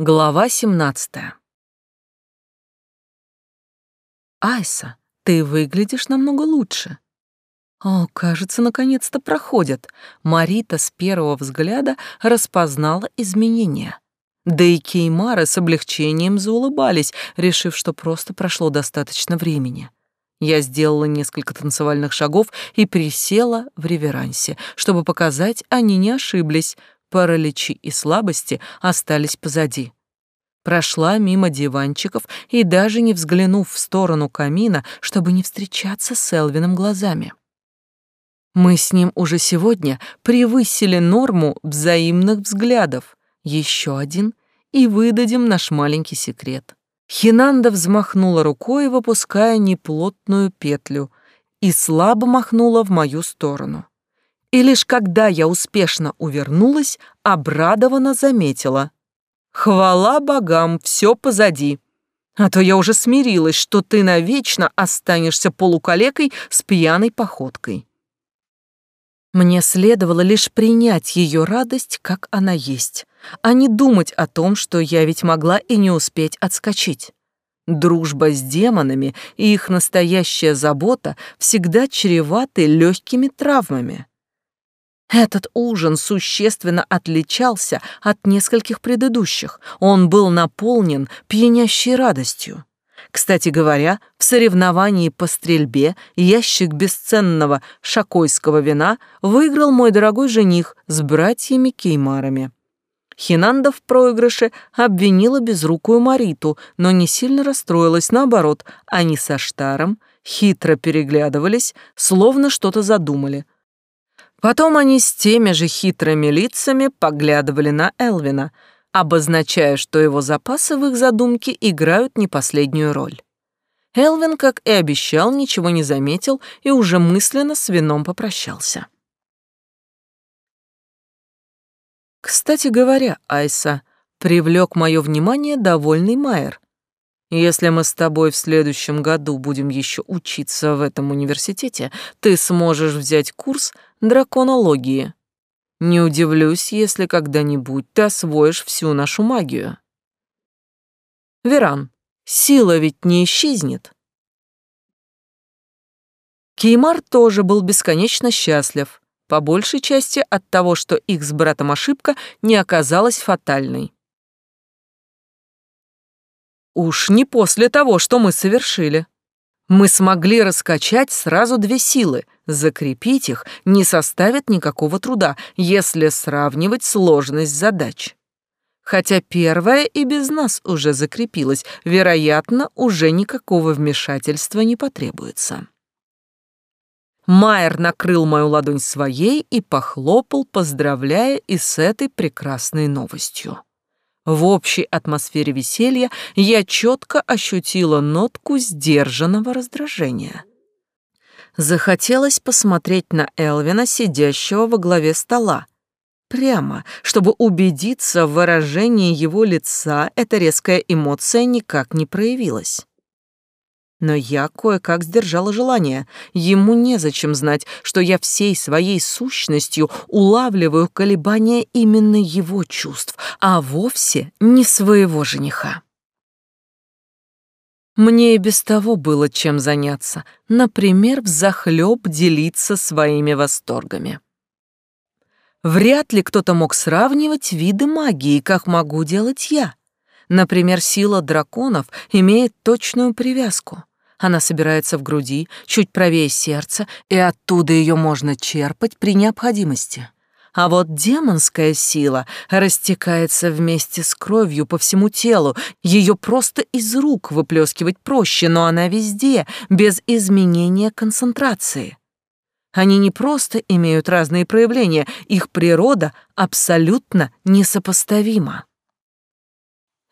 Глава 17. Айса, ты выглядишь намного лучше. О, кажется, наконец-то проходят. Марита с первого взгляда распознала изменения. Да и Кеймары с облегчением заулыбались, решив, что просто прошло достаточно времени. Я сделала несколько танцевальных шагов и присела в реверансе, чтобы показать, они не ошиблись, параличи и слабости остались позади. Прошла мимо диванчиков и даже не взглянув в сторону камина, чтобы не встречаться с Элвином глазами. Мы с ним уже сегодня превысили норму взаимных взглядов. Еще один, и выдадим наш маленький секрет. Хинанда взмахнула рукой, выпуская неплотную петлю, и слабо махнула в мою сторону. И лишь когда я успешно увернулась, обрадованно заметила. «Хвала богам, все позади. А то я уже смирилась, что ты навечно останешься полукалекой с пьяной походкой». Мне следовало лишь принять ее радость, как она есть, а не думать о том, что я ведь могла и не успеть отскочить. Дружба с демонами и их настоящая забота всегда чреваты легкими травмами. Этот ужин существенно отличался от нескольких предыдущих. Он был наполнен пьянящей радостью. Кстати говоря, в соревновании по стрельбе ящик бесценного шакойского вина выиграл мой дорогой жених с братьями Кеймарами. Хинанда в проигрыше обвинила безрукую Мариту, но не сильно расстроилась, наоборот, они со Штаром хитро переглядывались, словно что-то задумали — Потом они с теми же хитрыми лицами поглядывали на Элвина, обозначая, что его запасы в их задумке играют не последнюю роль. Элвин, как и обещал, ничего не заметил и уже мысленно с вином попрощался. Кстати говоря, Айса привлек мое внимание довольный Майер. Если мы с тобой в следующем году будем еще учиться в этом университете, ты сможешь взять курс драконологии. Не удивлюсь, если когда-нибудь ты освоишь всю нашу магию. Веран, сила ведь не исчезнет. Кеймар тоже был бесконечно счастлив, по большей части от того, что их с братом ошибка не оказалась фатальной. Уж не после того, что мы совершили. Мы смогли раскачать сразу две силы. Закрепить их не составит никакого труда, если сравнивать сложность задач. Хотя первая и без нас уже закрепилась, вероятно, уже никакого вмешательства не потребуется. Майер накрыл мою ладонь своей и похлопал, поздравляя и с этой прекрасной новостью. В общей атмосфере веселья я четко ощутила нотку сдержанного раздражения. Захотелось посмотреть на Элвина, сидящего во главе стола. Прямо, чтобы убедиться в выражении его лица, эта резкая эмоция никак не проявилась. Но я кое-как сдержала желание. Ему незачем знать, что я всей своей сущностью улавливаю колебания именно его чувств, а вовсе не своего жениха. Мне и без того было чем заняться, например, взахлёб делиться своими восторгами. Вряд ли кто-то мог сравнивать виды магии, как могу делать я. Например, сила драконов имеет точную привязку. Она собирается в груди, чуть правее сердца, и оттуда ее можно черпать при необходимости. А вот демонская сила растекается вместе с кровью по всему телу. Ее просто из рук выплескивать проще, но она везде, без изменения концентрации. Они не просто имеют разные проявления, их природа абсолютно несопоставима.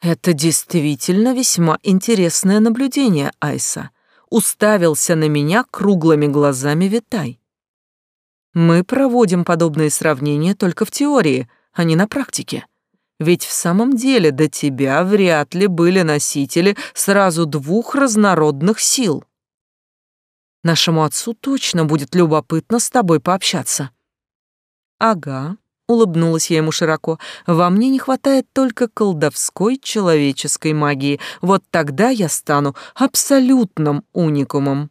Это действительно весьма интересное наблюдение, Айса уставился на меня круглыми глазами Витай. Мы проводим подобные сравнения только в теории, а не на практике. Ведь в самом деле до тебя вряд ли были носители сразу двух разнородных сил. Нашему отцу точно будет любопытно с тобой пообщаться. Ага, Улыбнулась я ему широко. «Во мне не хватает только колдовской человеческой магии. Вот тогда я стану абсолютным уникумом».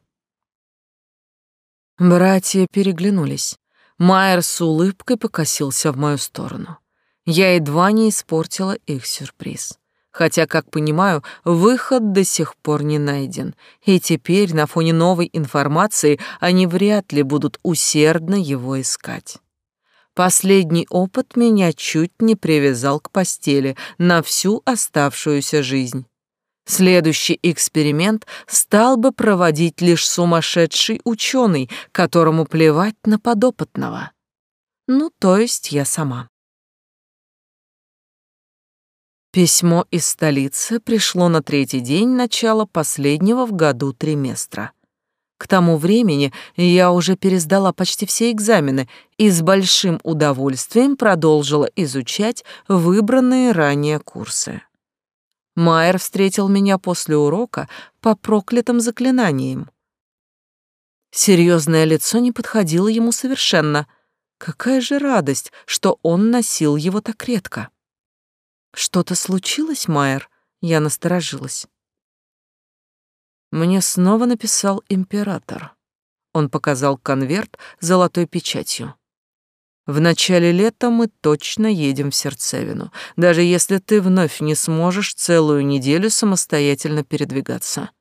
Братья переглянулись. Майер с улыбкой покосился в мою сторону. Я едва не испортила их сюрприз. Хотя, как понимаю, выход до сих пор не найден, и теперь на фоне новой информации они вряд ли будут усердно его искать. Последний опыт меня чуть не привязал к постели на всю оставшуюся жизнь. Следующий эксперимент стал бы проводить лишь сумасшедший ученый, которому плевать на подопытного. Ну, то есть я сама. Письмо из столицы пришло на третий день начала последнего в году триместра. К тому времени я уже пересдала почти все экзамены и с большим удовольствием продолжила изучать выбранные ранее курсы. Майер встретил меня после урока по проклятым заклинаниям. Серьезное лицо не подходило ему совершенно. Какая же радость, что он носил его так редко. Что-то случилось, Майер? Я насторожилась. Мне снова написал император. Он показал конверт с золотой печатью. В начале лета мы точно едем в Сердцевину, даже если ты вновь не сможешь целую неделю самостоятельно передвигаться.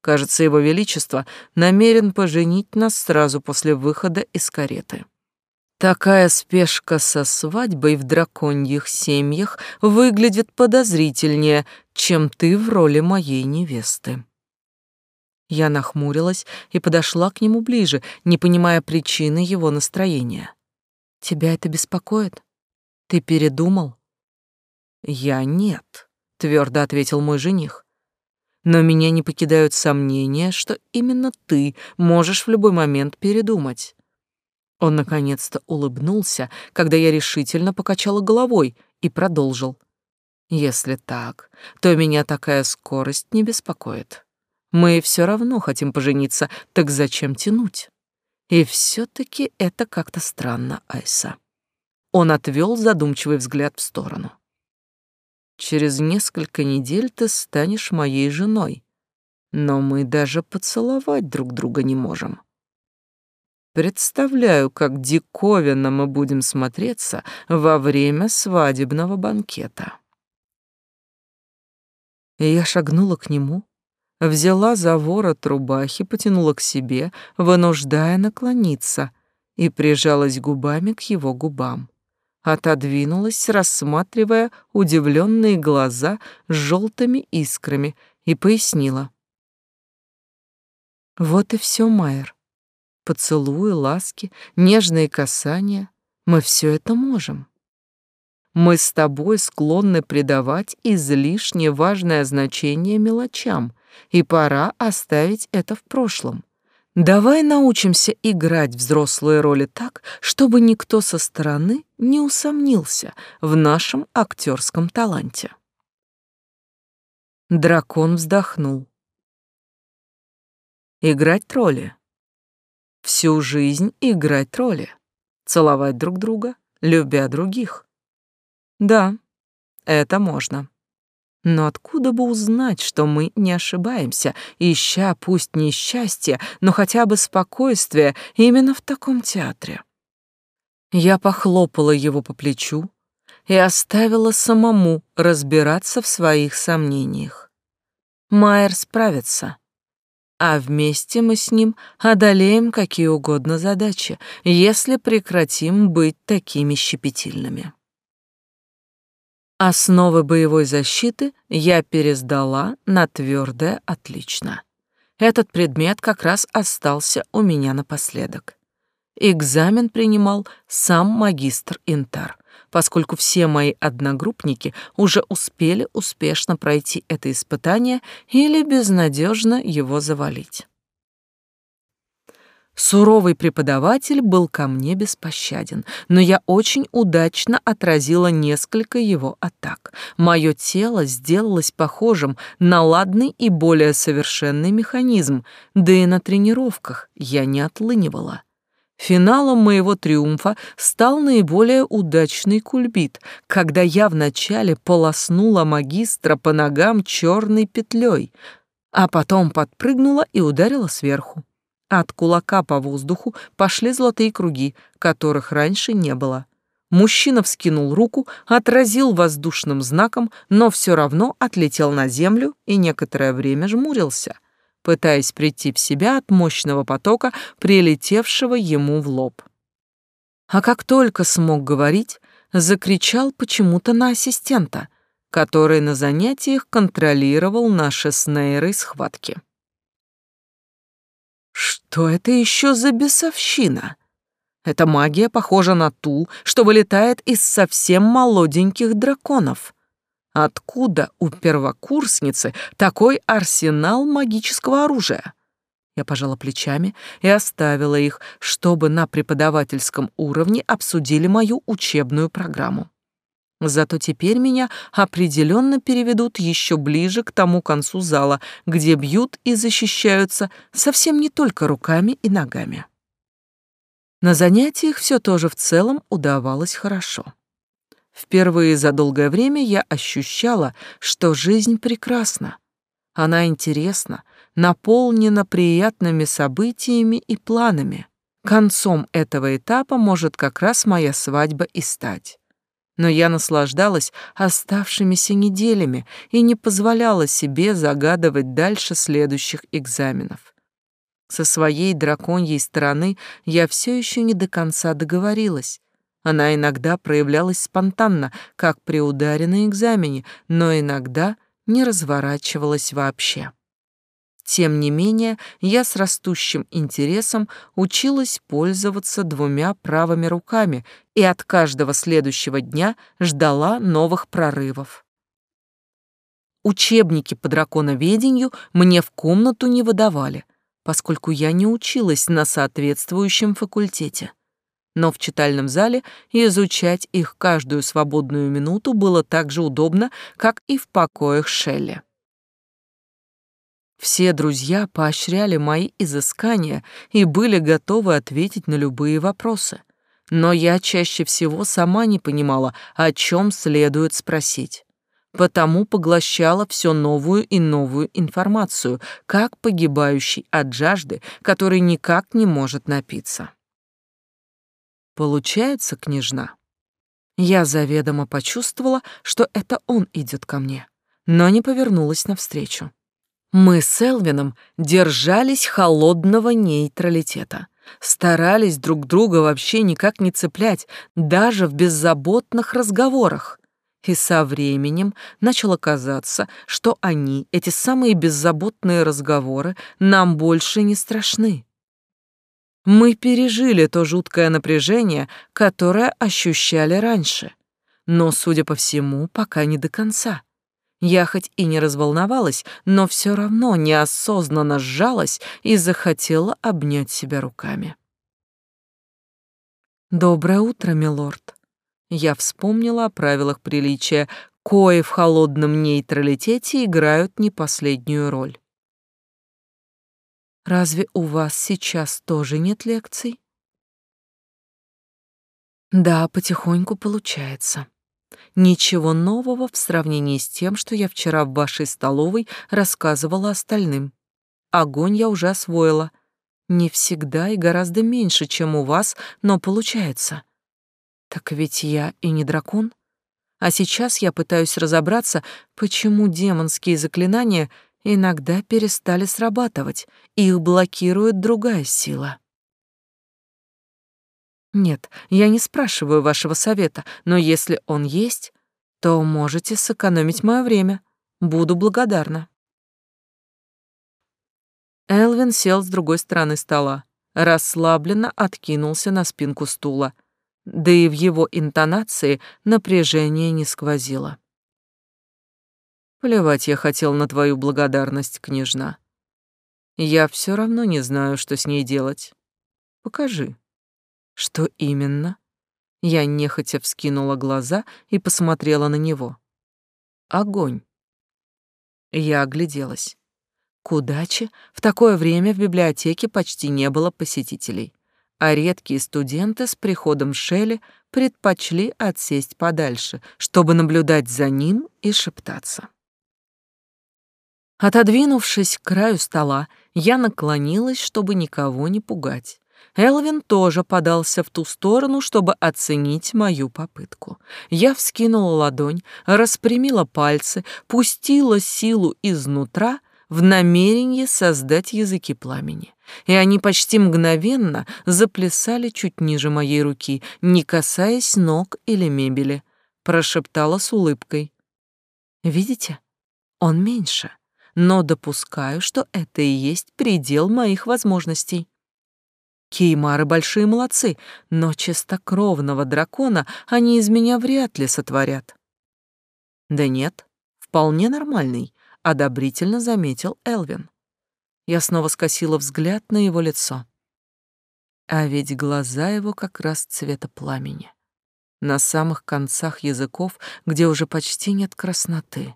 Кажется, его величество намерен поженить нас сразу после выхода из кареты. Такая спешка со свадьбой в драконьих семьях выглядит подозрительнее, чем ты в роли моей невесты. Я нахмурилась и подошла к нему ближе, не понимая причины его настроения. «Тебя это беспокоит? Ты передумал?» «Я нет», — твердо ответил мой жених. «Но меня не покидают сомнения, что именно ты можешь в любой момент передумать». Он наконец-то улыбнулся, когда я решительно покачала головой и продолжил. «Если так, то меня такая скорость не беспокоит». Мы все равно хотим пожениться, так зачем тянуть? И все-таки это как-то странно, Айса. Он отвел задумчивый взгляд в сторону. Через несколько недель ты станешь моей женой, но мы даже поцеловать друг друга не можем. Представляю, как диковинно мы будем смотреться во время свадебного банкета. Я шагнула к нему, взяла за ворот рубахи, потянула к себе, вынуждая наклониться, и прижалась губами к его губам. Отодвинулась, рассматривая удивленные глаза с желтыми искрами, и пояснила. «Вот и все, Майер. Поцелуи, ласки, нежные касания. Мы все это можем». Мы с тобой склонны придавать излишне важное значение мелочам, и пора оставить это в прошлом. Давай научимся играть взрослые роли так, чтобы никто со стороны не усомнился в нашем актерском таланте. Дракон вздохнул. Играть роли. Всю жизнь играть роли. Целовать друг друга, любя других. Да, это можно. Но откуда бы узнать, что мы не ошибаемся, ища пусть не счастье, но хотя бы спокойствие именно в таком театре? Я похлопала его по плечу и оставила самому разбираться в своих сомнениях. Майер справится, а вместе мы с ним одолеем какие угодно задачи, если прекратим быть такими щепетильными. Основы боевой защиты я пересдала на твердое «отлично». Этот предмет как раз остался у меня напоследок. Экзамен принимал сам магистр Интар, поскольку все мои одногруппники уже успели успешно пройти это испытание или безнадежно его завалить. Суровый преподаватель был ко мне беспощаден, но я очень удачно отразила несколько его атак. Мое тело сделалось похожим на ладный и более совершенный механизм, да и на тренировках я не отлынивала. Финалом моего триумфа стал наиболее удачный кульбит, когда я вначале полоснула магистра по ногам черной петлей, а потом подпрыгнула и ударила сверху. От кулака по воздуху пошли золотые круги, которых раньше не было. Мужчина вскинул руку, отразил воздушным знаком, но все равно отлетел на землю и некоторое время жмурился, пытаясь прийти в себя от мощного потока, прилетевшего ему в лоб. А как только смог говорить, закричал почему-то на ассистента, который на занятиях контролировал наши с Нейрой схватки. Что это еще за бесовщина? Эта магия похожа на ту, что вылетает из совсем молоденьких драконов. Откуда у первокурсницы такой арсенал магического оружия? Я пожала плечами и оставила их, чтобы на преподавательском уровне обсудили мою учебную программу. Зато теперь меня определенно переведут еще ближе к тому концу зала, где бьют и защищаются совсем не только руками и ногами. На занятиях все тоже в целом удавалось хорошо. Впервые за долгое время я ощущала, что жизнь прекрасна. Она интересна, наполнена приятными событиями и планами. Концом этого этапа может как раз моя свадьба и стать но я наслаждалась оставшимися неделями и не позволяла себе загадывать дальше следующих экзаменов. Со своей драконьей стороны я все еще не до конца договорилась. Она иногда проявлялась спонтанно, как при ударе на экзамене, но иногда не разворачивалась вообще. Тем не менее, я с растущим интересом училась пользоваться двумя правыми руками и от каждого следующего дня ждала новых прорывов. Учебники по драконоведению мне в комнату не выдавали, поскольку я не училась на соответствующем факультете. Но в читальном зале изучать их каждую свободную минуту было так же удобно, как и в покоях Шелли. Все друзья поощряли мои изыскания и были готовы ответить на любые вопросы. Но я чаще всего сама не понимала, о чем следует спросить. Потому поглощала все новую и новую информацию, как погибающий от жажды, который никак не может напиться. Получается, княжна, я заведомо почувствовала, что это он идет ко мне, но не повернулась навстречу. Мы с Элвином держались холодного нейтралитета, старались друг друга вообще никак не цеплять, даже в беззаботных разговорах. И со временем начало казаться, что они, эти самые беззаботные разговоры, нам больше не страшны. Мы пережили то жуткое напряжение, которое ощущали раньше, но, судя по всему, пока не до конца. Я хоть и не разволновалась, но все равно неосознанно сжалась и захотела обнять себя руками. «Доброе утро, милорд». Я вспомнила о правилах приличия, кои в холодном нейтралитете играют не последнюю роль. «Разве у вас сейчас тоже нет лекций?» «Да, потихоньку получается». Ничего нового в сравнении с тем, что я вчера в вашей столовой рассказывала остальным. Огонь я уже освоила. Не всегда и гораздо меньше, чем у вас, но получается. Так ведь я и не дракон. А сейчас я пытаюсь разобраться, почему демонские заклинания иногда перестали срабатывать, их блокирует другая сила. Нет, я не спрашиваю вашего совета, но если он есть, то можете сэкономить мое время. Буду благодарна. Элвин сел с другой стороны стола, расслабленно откинулся на спинку стула, да и в его интонации напряжение не сквозило. Плевать я хотел на твою благодарность, княжна. Я все равно не знаю, что с ней делать. Покажи. Что именно? Я нехотя вскинула глаза и посмотрела на него. Огонь. Я огляделась. К в такое время в библиотеке почти не было посетителей. а редкие студенты с приходом Шелли предпочли отсесть подальше, чтобы наблюдать за ним и шептаться. Отодвинувшись к краю стола, я наклонилась, чтобы никого не пугать. Элвин тоже подался в ту сторону, чтобы оценить мою попытку. Я вскинула ладонь, распрямила пальцы, пустила силу изнутра в намерении создать языки пламени. И они почти мгновенно заплясали чуть ниже моей руки, не касаясь ног или мебели. Прошептала с улыбкой. «Видите? Он меньше, но допускаю, что это и есть предел моих возможностей». Кеймары большие молодцы, но чистокровного дракона они из меня вряд ли сотворят. Да нет, вполне нормальный, одобрительно заметил Элвин. Я снова скосила взгляд на его лицо. А ведь глаза его как раз цвета пламени. На самых концах языков, где уже почти нет красноты.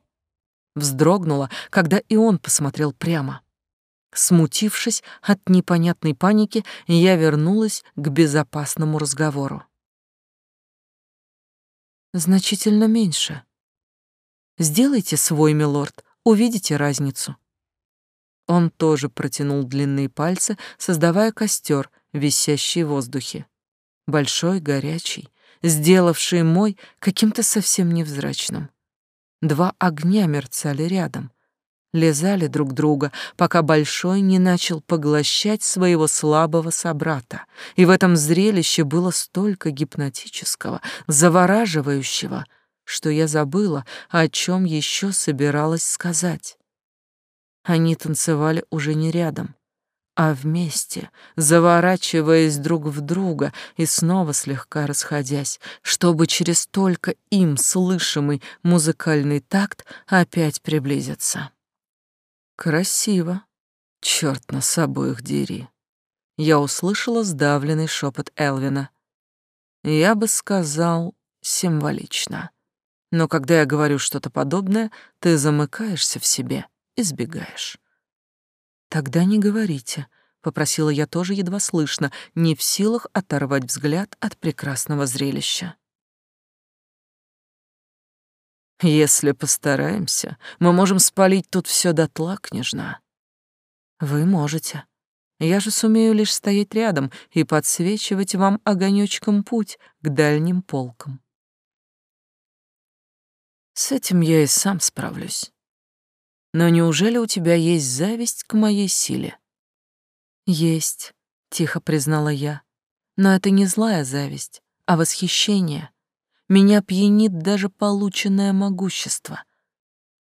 Вздрогнула, когда и он посмотрел прямо. Смутившись от непонятной паники, я вернулась к безопасному разговору. Значительно меньше. Сделайте свой, милорд, увидите разницу. Он тоже протянул длинные пальцы, создавая костер, висящий в воздухе. Большой, горячий, сделавший мой каким-то совсем невзрачным. Два огня мерцали рядом — лизали друг друга, пока Большой не начал поглощать своего слабого собрата. И в этом зрелище было столько гипнотического, завораживающего, что я забыла, о чем еще собиралась сказать. Они танцевали уже не рядом, а вместе, заворачиваясь друг в друга и снова слегка расходясь, чтобы через только им слышимый музыкальный такт опять приблизиться. Красиво. Черт нас обоих дери. Я услышала сдавленный шепот Элвина. Я бы сказал, символично. Но когда я говорю что-то подобное, ты замыкаешься в себе и сбегаешь. Тогда не говорите, попросила я тоже едва слышно, не в силах оторвать взгляд от прекрасного зрелища. Если постараемся, мы можем спалить тут все дотла, княжна. Вы можете. Я же сумею лишь стоять рядом и подсвечивать вам огонечком путь к дальним полкам. С этим я и сам справлюсь. Но неужели у тебя есть зависть к моей силе? Есть, тихо признала я. Но это не злая зависть, а восхищение. Меня пьянит даже полученное могущество.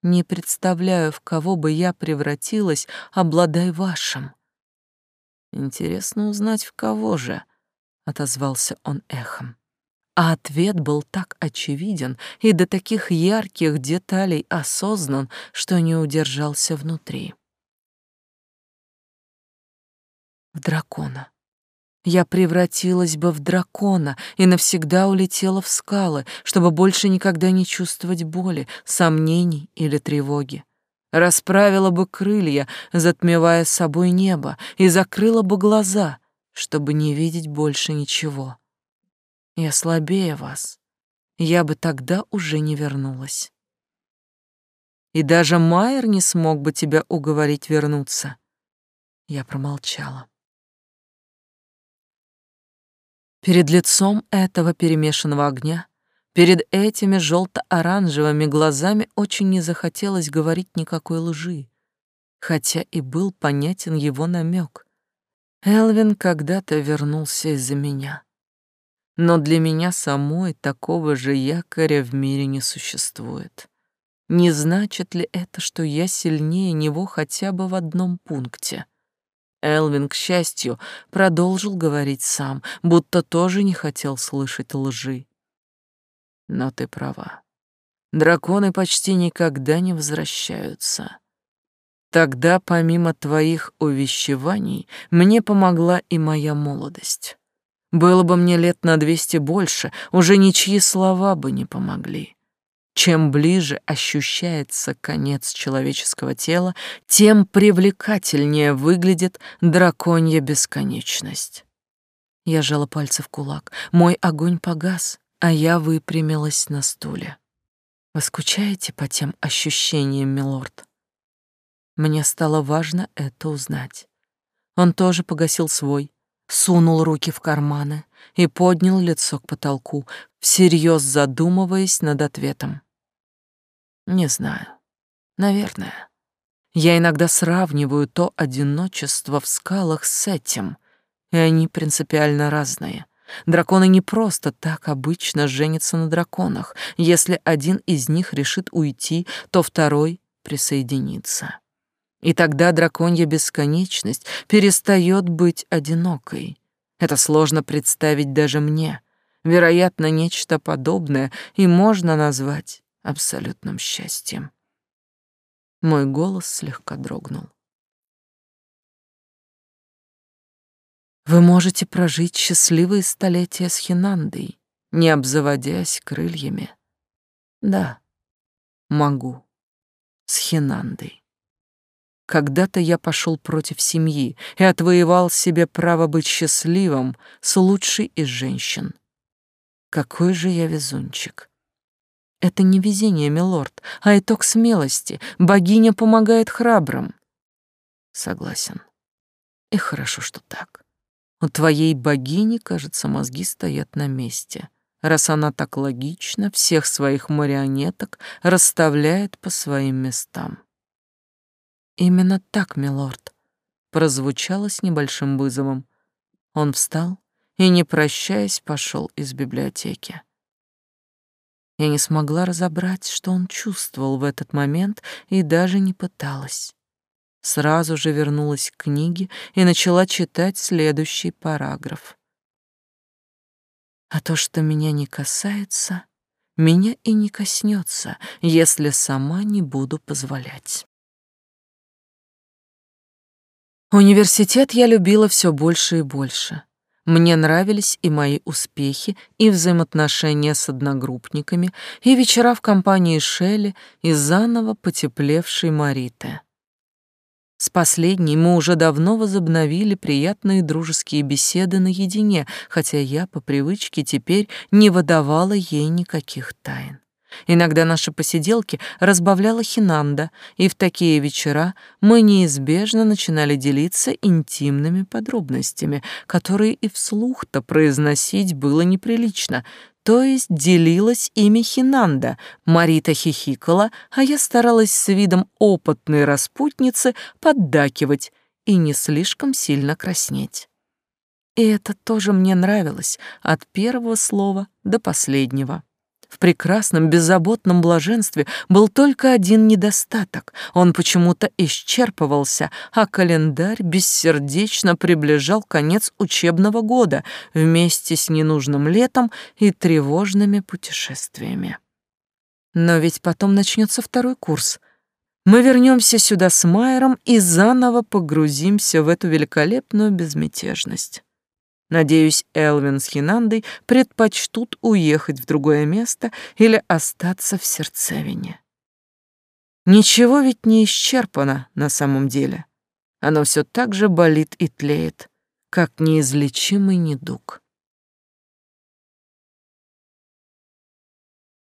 Не представляю, в кого бы я превратилась, обладай вашим. Интересно узнать, в кого же, отозвался он эхом. А ответ был так очевиден и до таких ярких деталей осознан, что не удержался внутри. В дракона я превратилась бы в дракона и навсегда улетела в скалы, чтобы больше никогда не чувствовать боли, сомнений или тревоги. Расправила бы крылья, затмевая собой небо, и закрыла бы глаза, чтобы не видеть больше ничего. Я слабее вас. Я бы тогда уже не вернулась. И даже Майер не смог бы тебя уговорить вернуться. Я промолчала. Перед лицом этого перемешанного огня, перед этими желто-оранжевыми глазами очень не захотелось говорить никакой лжи, хотя и был понятен его намек. Элвин когда-то вернулся из-за меня. Но для меня самой такого же якоря в мире не существует. Не значит ли это, что я сильнее него хотя бы в одном пункте? Элвин, к счастью, продолжил говорить сам, будто тоже не хотел слышать лжи. Но ты права. Драконы почти никогда не возвращаются. Тогда, помимо твоих увещеваний, мне помогла и моя молодость. Было бы мне лет на двести больше, уже ничьи слова бы не помогли. Чем ближе ощущается конец человеческого тела, тем привлекательнее выглядит драконья бесконечность. Я жала пальцы в кулак. Мой огонь погас, а я выпрямилась на стуле. Вы скучаете по тем ощущениям, милорд? Мне стало важно это узнать. Он тоже погасил свой, сунул руки в карманы и поднял лицо к потолку, всерьез задумываясь над ответом. Не знаю. Наверное. Я иногда сравниваю то одиночество в скалах с этим, и они принципиально разные. Драконы не просто так обычно женятся на драконах. Если один из них решит уйти, то второй присоединится. И тогда драконья бесконечность перестает быть одинокой. Это сложно представить даже мне. Вероятно, нечто подобное и можно назвать абсолютным счастьем. Мой голос слегка дрогнул. Вы можете прожить счастливые столетия с Хинандой, не обзаводясь крыльями. Да, могу. С Хинандой. Когда-то я пошел против семьи и отвоевал себе право быть счастливым с лучшей из женщин. Какой же я везунчик. Это не везение, милорд, а итог смелости. Богиня помогает храбрым. Согласен. И хорошо, что так. У твоей богини, кажется, мозги стоят на месте, раз она так логично всех своих марионеток расставляет по своим местам. Именно так, милорд, прозвучало с небольшим вызовом. Он встал и, не прощаясь, пошел из библиотеки. Я не смогла разобрать, что он чувствовал в этот момент, и даже не пыталась. Сразу же вернулась к книге и начала читать следующий параграф. А то, что меня не касается, меня и не коснется, если сама не буду позволять. Университет я любила все больше и больше. Мне нравились и мои успехи, и взаимоотношения с одногруппниками, и вечера в компании Шелли, и заново потеплевшей Мариты. С последней мы уже давно возобновили приятные дружеские беседы наедине, хотя я по привычке теперь не выдавала ей никаких тайн. Иногда наши посиделки разбавляла Хинанда, и в такие вечера мы неизбежно начинали делиться интимными подробностями, которые и вслух-то произносить было неприлично, то есть делилась ими Хинанда. Марита хихикала, а я старалась с видом опытной распутницы поддакивать и не слишком сильно краснеть. И это тоже мне нравилось от первого слова до последнего. В прекрасном, беззаботном блаженстве был только один недостаток. Он почему-то исчерпывался, а календарь бессердечно приближал конец учебного года вместе с ненужным летом и тревожными путешествиями. Но ведь потом начнется второй курс. Мы вернемся сюда с Майером и заново погрузимся в эту великолепную безмятежность. Надеюсь, Элвин с Хинандой предпочтут уехать в другое место или остаться в сердцевине. Ничего ведь не исчерпано на самом деле. Оно все так же болит и тлеет, как неизлечимый недуг.